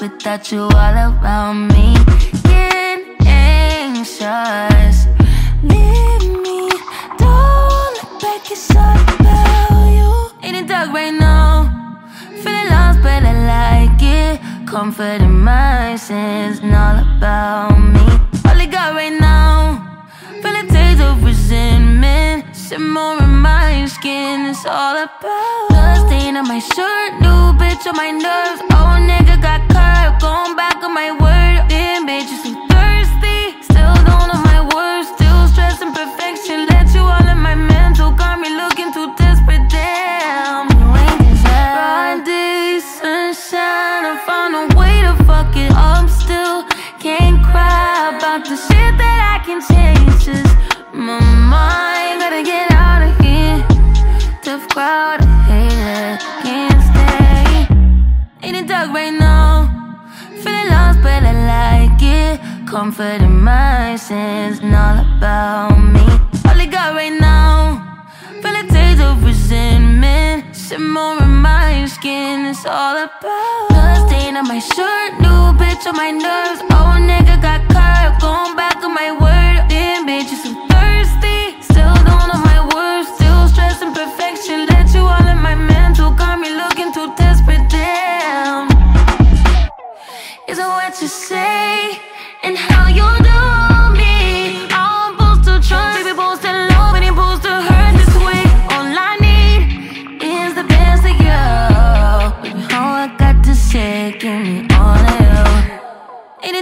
without you all around me. Getting anxious. Leave me, don't look back, it's all about you. In the dark right now, feeling lost, but I like it. Comfort in my sins, and all about me. All I got right now, feeling taste of resentment. Simmer in my skin, it's all about. Blood stain on my shirt, new bitch on my nerves. Dark right now, feeling lost, but I like it. Comfort in my sins, and all about me. All I got right now, feeling taste of resentment. Simmer in my skin, it's all about. Blood stain on my shirt, new bitch on my nerves. Oh, nigga got curved, going back on my word.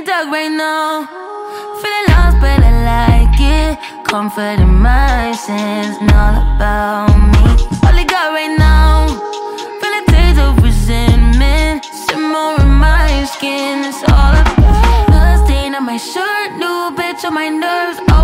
Dark right now, feeling lost, but I like it. Comfort in my and all about me. Stain on my shirt, new bitch on my nerves.